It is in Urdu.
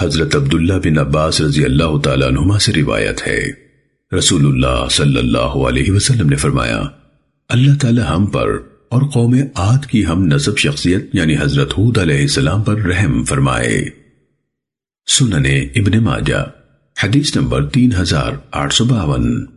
حضرت عبداللہ بن عباس رضی اللہ تعالیٰ عنہما سے روایت ہے۔ رسول اللہ صلی اللہ علیہ وسلم نے فرمایا، اللہ تعالی ہم پر اور قوم آد کی ہم نصب شخصیت یعنی حضرت حود علیہ السلام پر رحم فرمائے۔ سننے ابن ماجہ، حدیث نمبر تین ہزار آٹھ سو باون۔